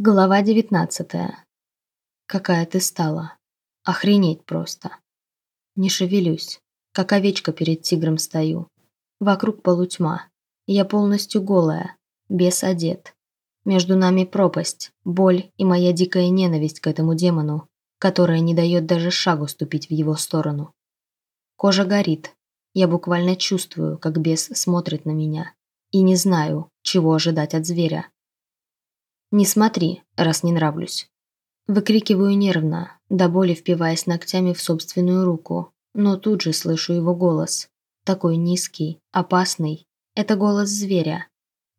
Глава девятнадцатая. Какая ты стала. Охренеть просто. Не шевелюсь. Как овечка перед тигром стою. Вокруг полутьма. Я полностью голая. Без одет. Между нами пропасть, боль и моя дикая ненависть к этому демону, которая не дает даже шагу ступить в его сторону. Кожа горит. Я буквально чувствую, как бес смотрит на меня. И не знаю, чего ожидать от зверя. «Не смотри, раз не нравлюсь». Выкрикиваю нервно, до боли впиваясь ногтями в собственную руку, но тут же слышу его голос. Такой низкий, опасный. Это голос зверя.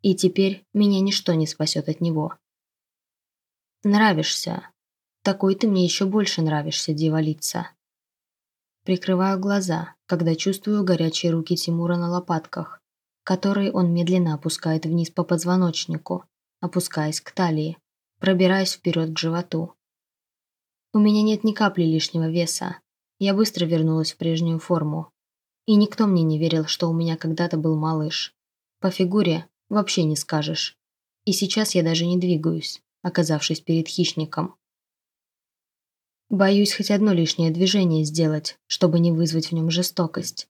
И теперь меня ничто не спасет от него. «Нравишься. Такой ты мне еще больше нравишься, дьяволица». Прикрываю глаза, когда чувствую горячие руки Тимура на лопатках, которые он медленно опускает вниз по позвоночнику, опускаясь к талии, пробираясь вперед к животу. У меня нет ни капли лишнего веса. Я быстро вернулась в прежнюю форму. И никто мне не верил, что у меня когда-то был малыш. По фигуре вообще не скажешь. И сейчас я даже не двигаюсь, оказавшись перед хищником. Боюсь хоть одно лишнее движение сделать, чтобы не вызвать в нем жестокость.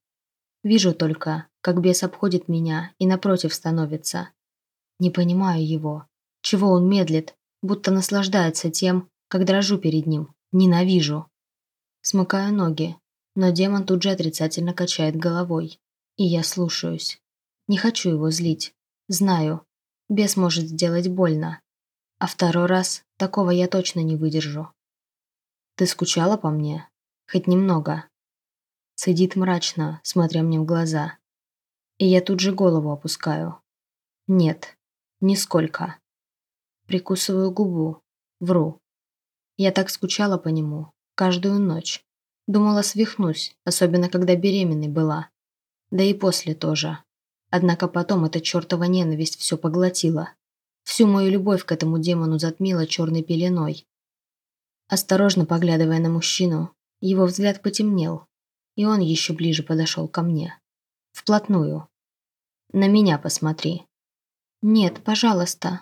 Вижу только, как бес обходит меня и напротив становится, не понимаю его. Чего он медлит, будто наслаждается тем, как дрожу перед ним. Ненавижу. Смыкаю ноги, но демон тут же отрицательно качает головой. И я слушаюсь. Не хочу его злить. Знаю, бес может сделать больно. А второй раз такого я точно не выдержу. Ты скучала по мне? Хоть немного. Сидит мрачно, смотря мне в глаза. И я тут же голову опускаю. Нет, Нисколько. Прикусываю губу. Вру. Я так скучала по нему. Каждую ночь. Думала, свихнусь, особенно когда беременной была. Да и после тоже. Однако потом эта чертова ненависть все поглотила. Всю мою любовь к этому демону затмила черной пеленой. Осторожно поглядывая на мужчину, его взгляд потемнел, и он еще ближе подошел ко мне. Вплотную. «На меня посмотри», «Нет, пожалуйста».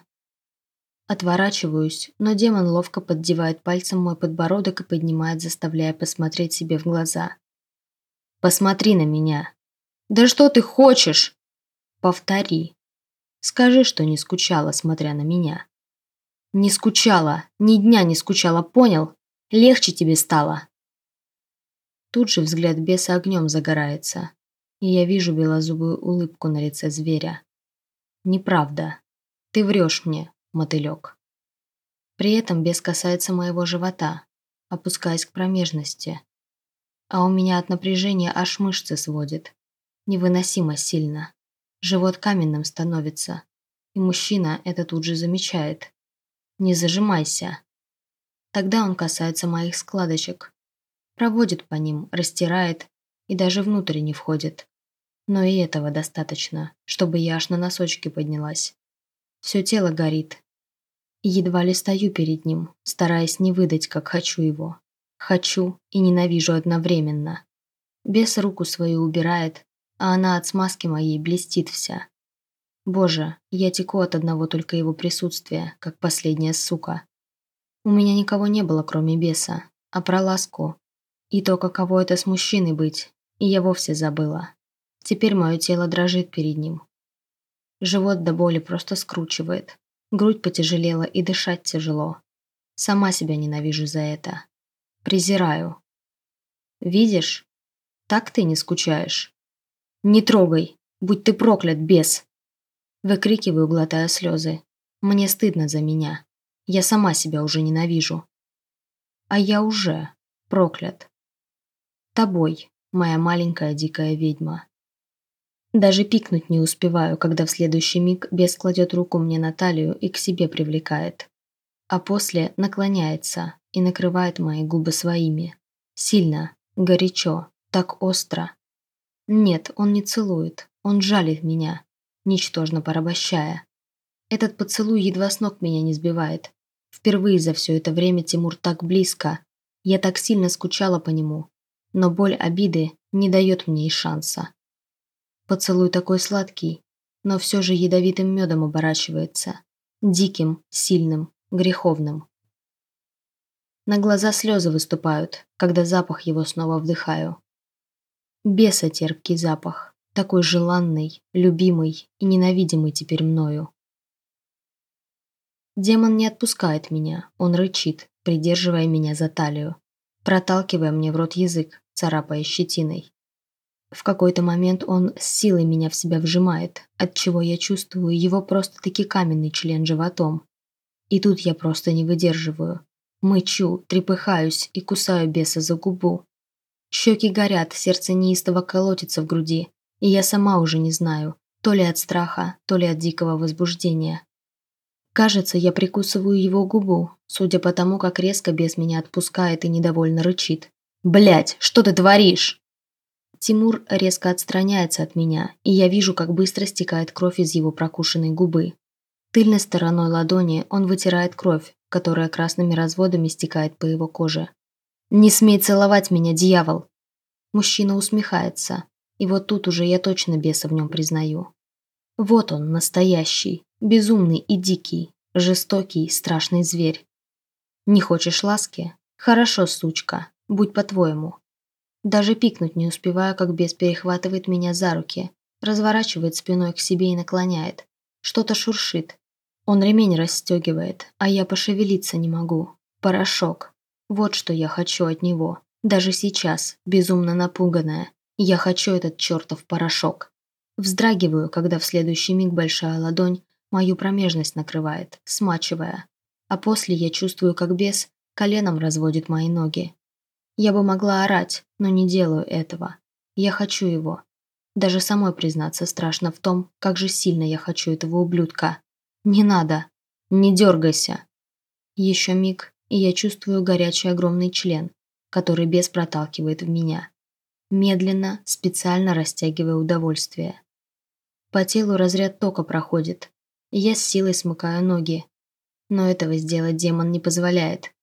Отворачиваюсь, но демон ловко поддевает пальцем мой подбородок и поднимает, заставляя посмотреть себе в глаза. «Посмотри на меня!» «Да что ты хочешь?» «Повтори. Скажи, что не скучала, смотря на меня». «Не скучала, ни дня не скучала, понял? Легче тебе стало». Тут же взгляд беса огнем загорается, и я вижу белозубую улыбку на лице зверя. Неправда. Ты врешь мне, мотылек. При этом бес касается моего живота, опускаясь к промежности. А у меня от напряжения аж мышцы сводит. Невыносимо сильно. Живот каменным становится. И мужчина это тут же замечает. Не зажимайся. Тогда он касается моих складочек. Проводит по ним, растирает и даже внутрь не входит. Но и этого достаточно, чтобы я аж на носочки поднялась. Все тело горит. Едва ли стою перед ним, стараясь не выдать, как хочу его. Хочу и ненавижу одновременно. Бес руку свою убирает, а она от смазки моей блестит вся. Боже, я теку от одного только его присутствия, как последняя сука. У меня никого не было, кроме беса, а про ласку. И то, каково это с мужчиной быть, и я вовсе забыла. Теперь мое тело дрожит перед ним. Живот до боли просто скручивает. Грудь потяжелела и дышать тяжело. Сама себя ненавижу за это. Презираю. Видишь? Так ты не скучаешь. Не трогай, будь ты проклят, бес. Выкрикиваю, глотая слезы. Мне стыдно за меня. Я сама себя уже ненавижу. А я уже проклят. Тобой, моя маленькая дикая ведьма. Даже пикнуть не успеваю, когда в следующий миг бес кладет руку мне на талию и к себе привлекает. А после наклоняется и накрывает мои губы своими. Сильно, горячо, так остро. Нет, он не целует, он жалит меня, ничтожно порабощая. Этот поцелуй едва с ног меня не сбивает. Впервые за все это время Тимур так близко. Я так сильно скучала по нему. Но боль обиды не дает мне и шанса. Поцелуй такой сладкий, но все же ядовитым медом оборачивается. Диким, сильным, греховным. На глаза слезы выступают, когда запах его снова вдыхаю. Беса терпкий запах, такой желанный, любимый и ненавидимый теперь мною. Демон не отпускает меня, он рычит, придерживая меня за талию, проталкивая мне в рот язык, царапая щетиной. В какой-то момент он с силой меня в себя вжимает, от чего я чувствую его просто-таки каменный член животом. И тут я просто не выдерживаю. Мычу, трепыхаюсь и кусаю беса за губу. Щеки горят, сердце неистово колотится в груди, и я сама уже не знаю, то ли от страха, то ли от дикого возбуждения. Кажется, я прикусываю его губу, судя по тому, как резко бес меня отпускает и недовольно рычит. Блять, что ты творишь?» Тимур резко отстраняется от меня, и я вижу, как быстро стекает кровь из его прокушенной губы. Тыльной стороной ладони он вытирает кровь, которая красными разводами стекает по его коже. «Не смей целовать меня, дьявол!» Мужчина усмехается, и вот тут уже я точно беса в нем признаю. Вот он, настоящий, безумный и дикий, жестокий, страшный зверь. Не хочешь ласки? Хорошо, сучка, будь по-твоему. Даже пикнуть не успеваю, как бес перехватывает меня за руки, разворачивает спиной к себе и наклоняет. Что-то шуршит, он ремень расстегивает, а я пошевелиться не могу. Порошок. Вот что я хочу от него. Даже сейчас, безумно напуганная, я хочу этот чертов порошок. Вздрагиваю, когда в следующий миг большая ладонь мою промежность накрывает, смачивая. А после я чувствую, как бес коленом разводит мои ноги. Я бы могла орать, но не делаю этого. Я хочу его. Даже самой признаться страшно в том, как же сильно я хочу этого ублюдка. «Не надо! Не дергайся!» Еще миг, и я чувствую горячий огромный член, который бес проталкивает в меня. Медленно, специально растягивая удовольствие. По телу разряд тока проходит, я с силой смыкаю ноги. Но этого сделать демон не позволяет.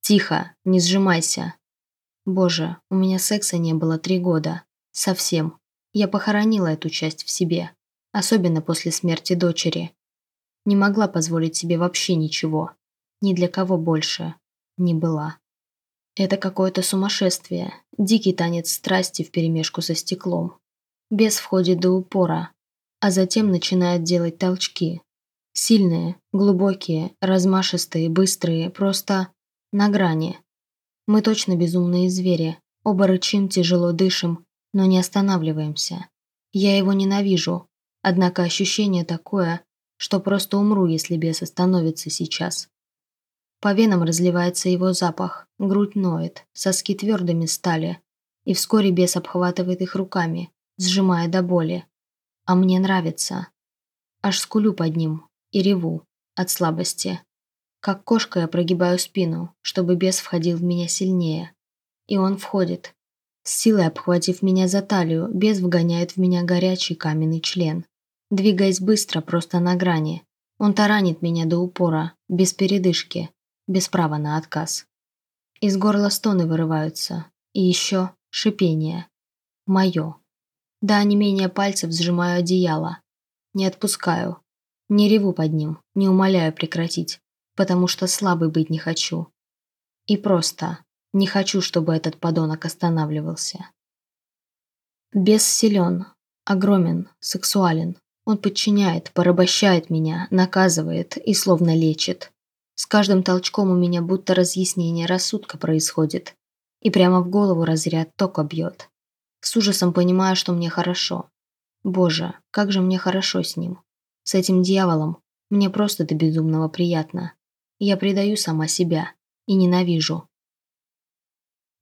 «Тихо, не сжимайся!» Боже, у меня секса не было три года. Совсем. Я похоронила эту часть в себе. Особенно после смерти дочери. Не могла позволить себе вообще ничего. Ни для кого больше. Не была. Это какое-то сумасшествие. Дикий танец страсти вперемешку со стеклом. Бес входит до упора, а затем начинает делать толчки. Сильные, глубокие, размашистые, быстрые, просто на грани. Мы точно безумные звери. Оба рычим, тяжело дышим, но не останавливаемся. Я его ненавижу, однако ощущение такое, что просто умру, если бес остановится сейчас. По венам разливается его запах, грудь ноет, соски твердыми стали, и вскоре бес обхватывает их руками, сжимая до боли. А мне нравится. Аж скулю под ним и реву от слабости. Как кошка я прогибаю спину, чтобы бес входил в меня сильнее. И он входит. С силой обхватив меня за талию, бес вгоняет в меня горячий каменный член двигаясь быстро, просто на грани. Он таранит меня до упора, без передышки, без права на отказ. Из горла стоны вырываются. И еще шипение. Мое. Да, не менее пальцев сжимаю одеяло. Не отпускаю. Не реву под ним, не умоляю прекратить, потому что слабый быть не хочу. И просто не хочу, чтобы этот подонок останавливался. Бес силен, огромен, сексуален, он подчиняет, порабощает меня, наказывает и словно лечит. С каждым толчком у меня будто разъяснение рассудка происходит. И прямо в голову разряд тока бьет. С ужасом понимаю, что мне хорошо. Боже, как же мне хорошо с ним. С этим дьяволом мне просто до безумного приятно. Я предаю сама себя и ненавижу.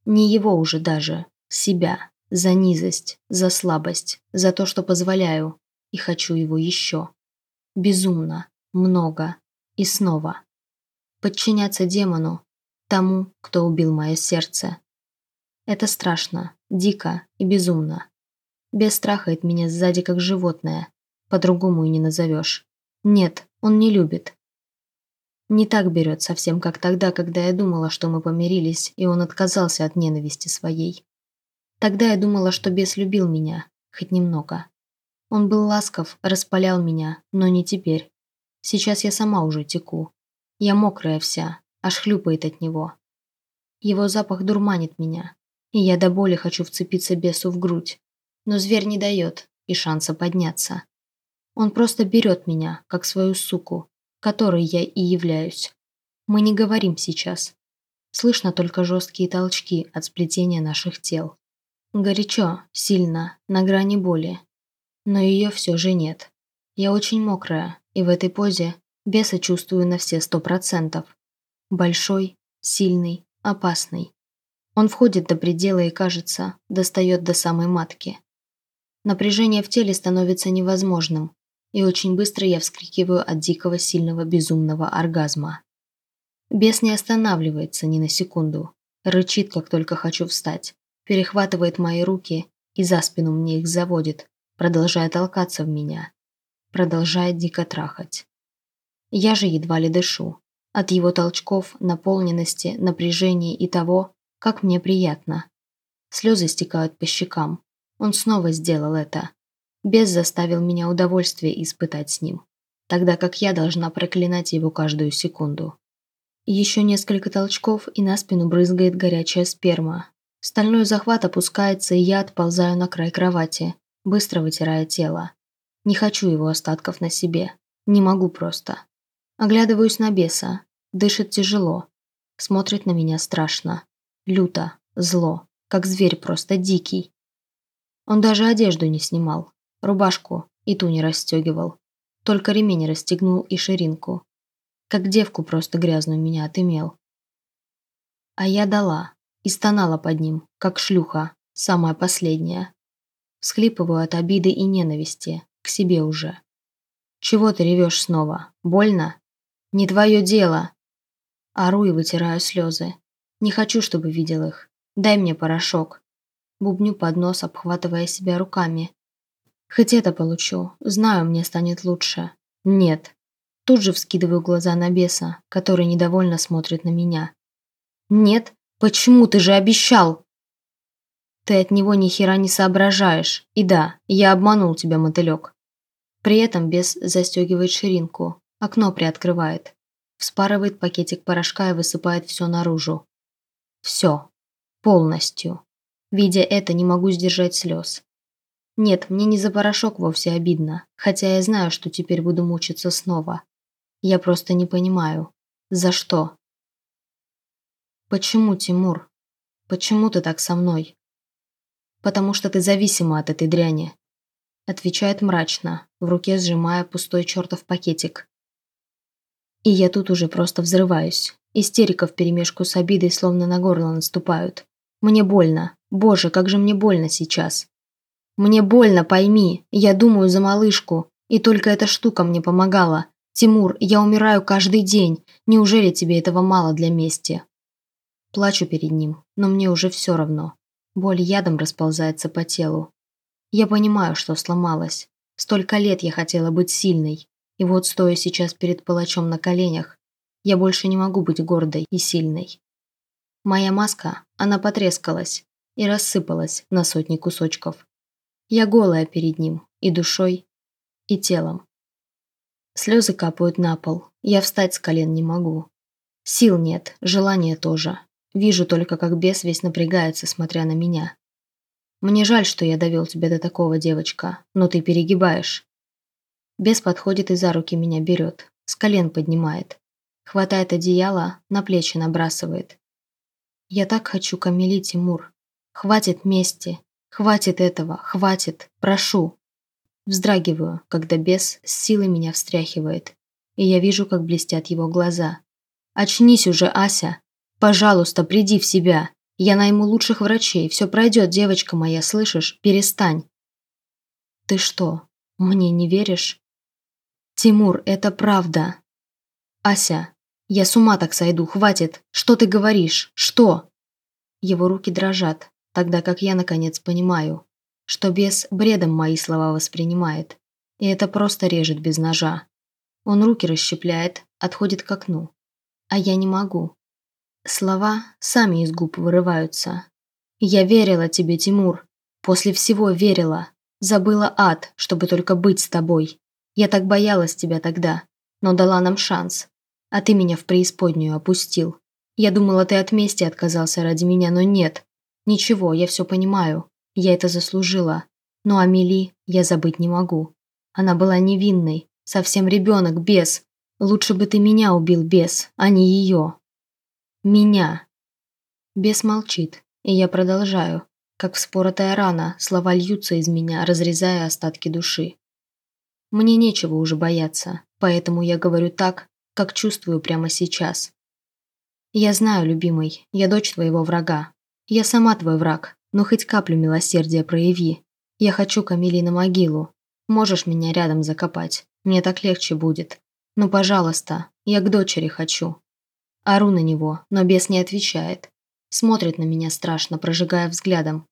Не его уже даже, себя, за низость, за слабость, за то, что позволяю, и хочу его еще. Безумно, много и снова. Подчиняться демону, тому, кто убил мое сердце. Это страшно, дико и безумно. Бес страхает меня сзади как животное, по-другому и не назовешь. Нет, он не любит. Не так берет совсем, как тогда, когда я думала, что мы помирились, и он отказался от ненависти своей. Тогда я думала, что бес любил меня, хоть немного. Он был ласков, распалял меня, но не теперь. Сейчас я сама уже теку. Я мокрая вся, аж хлюпает от него. Его запах дурманит меня, и я до боли хочу вцепиться бесу в грудь. Но зверь не дает и шанса подняться. Он просто берет меня, как свою суку, которой я и являюсь. Мы не говорим сейчас. Слышно только жесткие толчки от сплетения наших тел. Горячо, сильно, на грани боли. Но ее все же нет. Я очень мокрая, и в этой позе беса чувствую на все сто процентов. Большой, сильный, опасный. Он входит до предела и, кажется, достает до самой матки. Напряжение в теле становится невозможным, и очень быстро я вскрикиваю от дикого, сильного, безумного оргазма. Бес не останавливается ни на секунду, рычит, как только хочу встать, перехватывает мои руки и за спину мне их заводит, продолжая толкаться в меня, продолжает дико трахать. Я же едва ли дышу, от его толчков, наполненности, напряжения и того, как мне приятно. Слезы стекают по щекам. Он снова сделал это. Бес заставил меня удовольствие испытать с ним, тогда как я должна проклинать его каждую секунду. Еще несколько толчков, и на спину брызгает горячая сперма. Стальной захват опускается, и я отползаю на край кровати, быстро вытирая тело. Не хочу его остатков на себе. Не могу просто. Оглядываюсь на беса. Дышит тяжело. Смотрит на меня страшно. Люто. Зло. Как зверь просто дикий. Он даже одежду не снимал. Рубашку и ту не расстегивал. Только ремень расстегнул и ширинку. Как девку просто грязную меня отымел. А я дала. И стонала под ним, как шлюха, самая последняя. Всхлипываю от обиды и ненависти, к себе уже. Чего ты ревешь снова? Больно? Не твое дело. Ору и вытираю слезы. Не хочу, чтобы видел их. Дай мне порошок. Бубню под нос, обхватывая себя руками. Хоть это получу. Знаю, мне станет лучше. Нет. Тут же вскидываю глаза на беса, который недовольно смотрит на меня. Нет? Почему? Ты же обещал! Ты от него ни хера не соображаешь. И да, я обманул тебя, мотылек. При этом бес застегивает ширинку, Окно приоткрывает. Вспарывает пакетик порошка и высыпает все наружу. Все. Полностью. Видя это, не могу сдержать слез. Нет, мне не за порошок вовсе обидно, хотя я знаю, что теперь буду мучиться снова. Я просто не понимаю. За что? Почему, Тимур? Почему ты так со мной? Потому что ты зависима от этой дряни. Отвечает мрачно, в руке сжимая пустой чертов пакетик. И я тут уже просто взрываюсь. Истерика вперемешку с обидой словно на горло наступают. Мне больно. Боже, как же мне больно сейчас. Мне больно, пойми. Я думаю за малышку. И только эта штука мне помогала. Тимур, я умираю каждый день. Неужели тебе этого мало для мести? Плачу перед ним, но мне уже все равно. Боль ядом расползается по телу. Я понимаю, что сломалась. Столько лет я хотела быть сильной. И вот, стоя сейчас перед палачом на коленях, я больше не могу быть гордой и сильной. Моя маска, она потрескалась и рассыпалась на сотни кусочков. Я голая перед ним и душой, и телом. Слезы капают на пол, я встать с колен не могу. Сил нет, желания тоже. Вижу только, как бес весь напрягается, смотря на меня. Мне жаль, что я довел тебя до такого, девочка, но ты перегибаешь. Бес подходит и за руки меня берет, с колен поднимает. Хватает одеяло, на плечи набрасывает. Я так хочу Камили, Тимур. Хватит мести. Хватит этого, хватит, прошу. Вздрагиваю, когда бес с силой меня встряхивает. И я вижу, как блестят его глаза. «Очнись уже, Ася! Пожалуйста, приди в себя! Я найму лучших врачей, все пройдет, девочка моя, слышишь? Перестань!» «Ты что, мне не веришь?» «Тимур, это правда!» «Ася, я с ума так сойду, хватит! Что ты говоришь? Что?» Его руки дрожат, тогда как я наконец понимаю, что бес бредом мои слова воспринимает, и это просто режет без ножа. Он руки расщепляет, отходит к окну. А я не могу. Слова сами из губ вырываются. «Я верила тебе, Тимур. После всего верила. Забыла ад, чтобы только быть с тобой. Я так боялась тебя тогда, но дала нам шанс. А ты меня в преисподнюю опустил. Я думала, ты от мести отказался ради меня, но нет. Ничего, я все понимаю. Я это заслужила. Но Амели я забыть не могу. Она была невинной, совсем ребенок, без. Лучше бы ты меня убил, без, а не ее. Меня. Бес молчит, и я продолжаю. Как вспоротая рана, слова льются из меня, разрезая остатки души. Мне нечего уже бояться, поэтому я говорю так, как чувствую прямо сейчас. Я знаю, любимый, я дочь твоего врага. Я сама твой враг, но хоть каплю милосердия прояви. Я хочу Камиле на могилу. Можешь меня рядом закопать, мне так легче будет. Ну, пожалуйста, я к дочери хочу. Ору на него, но бес не отвечает. Смотрит на меня страшно, прожигая взглядом,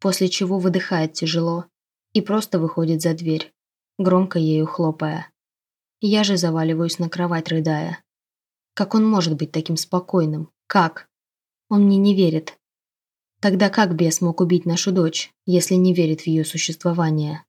после чего выдыхает тяжело и просто выходит за дверь, громко ею хлопая. Я же заваливаюсь на кровать, рыдая. Как он может быть таким спокойным? Как? Он мне не верит. Тогда как бес мог убить нашу дочь, если не верит в ее существование?